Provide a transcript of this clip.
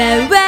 Yeah.